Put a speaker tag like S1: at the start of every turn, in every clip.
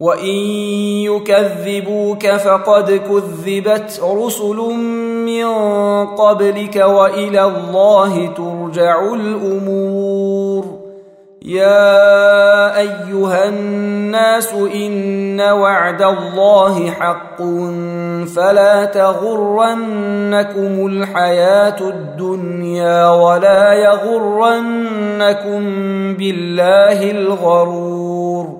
S1: وان يكذبوك فقد كذبت رسل من قبلك والى الله ترجع الأمور يا ايها الناس ان وعد الله حق فلا تغرنكم الحياة الدنيا ولا يغرنكم بالله الغرور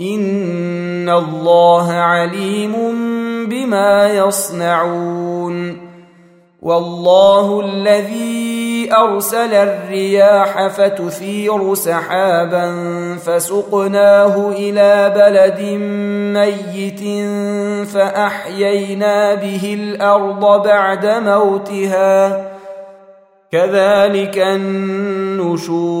S1: ان الله عليم بما يصنعون والله الذي ارسل الرياح فتثير سحابا فسقناه إلى بلد ميت فاحيينا به الأرض بعد موتها كذلك النشور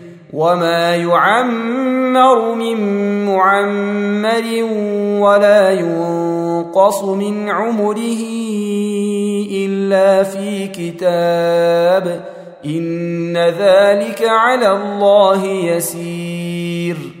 S1: وما يعمر من معمر ولا ينقص من عمره الا في كتاب ان ذلك على الله يسير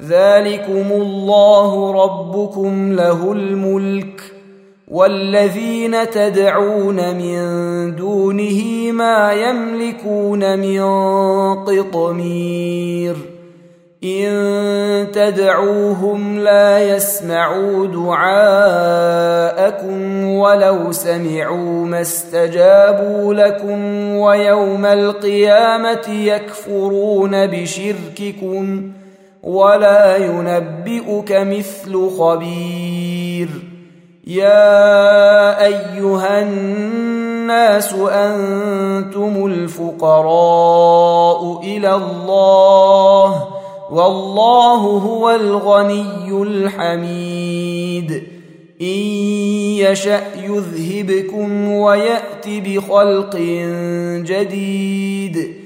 S1: ذلكم الله ربكم له الملك والذين تدعون من دونه ما يملكون من قطمير إن تدعوهم لا يسمعوا دعاءكم ولو سمعوا ما استجابوا لكم ويوم القيامة يكفرون بشرككم ولا ينبئك مثل خبير. يا أيها الناس أنتم الفقراء إلى الله والله هو الغني الحميد. إن يشأ يذهبكم ويات بخلق جديد.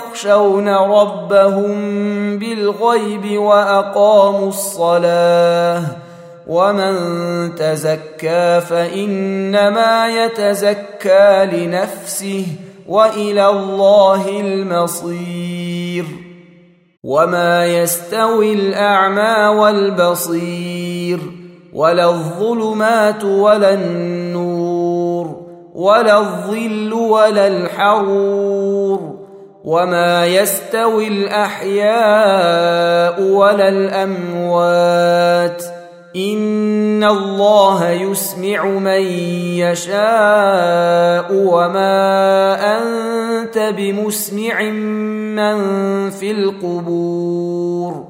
S1: يخشون ربهم بالغيب وأقاموا الصلاة ومن تزكى فإنما يتزكى لنفسه وإلى الله المصير وما يستوي الأعمى والبصير ولا الظلمات ولا النور ولا الظل ولا الحرور وما يستوي الاحياء ولا الاموات ان الله يسمع من يشاء وما انت بمسمع من في القبور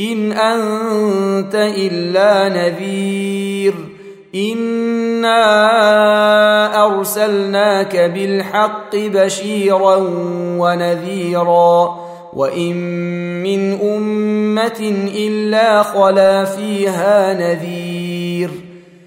S1: ان انت الا نذير انا ارسلناك بالحق بشيرا ونذيرا وان من امه الا خلا فيها نذير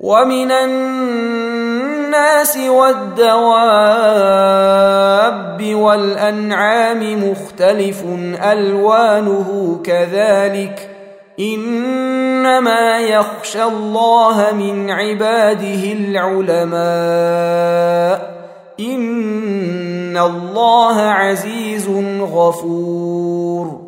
S1: ومن الناس والدواب والأنعام مختلف ألوانه كذلك إنما يخشى الله من عباده العلماء إن الله عزيز غفور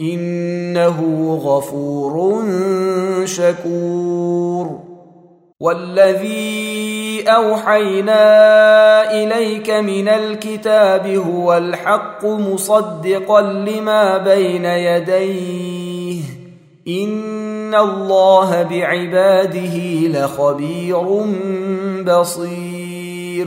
S1: إنه غفور شكور. والذي أوحينا إليك من الكتاب هو الحق مصدقا لما بين يديه. إن الله بعباده لخبير بصير.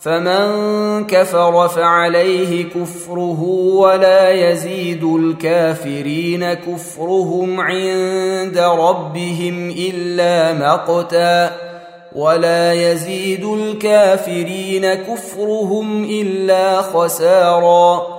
S1: فمن كفر فعليه كفره ولا يزيد الكافرين كفرهم عند ربهم إلا مقتا ولا يزيد الكافرين كفرهم إلا خسارا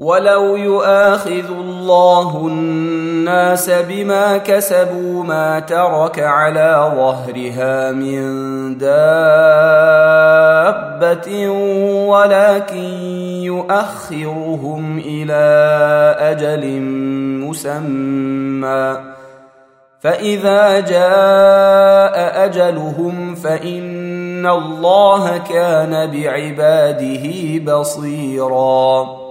S1: ولو يؤاخذ الله الناس بما كسبوا ما ترك على ظهرها من دابه ولكن يؤخرهم إلى أجل مسمى فاذا جاء اجلهم فان الله كان بعباده بصيرا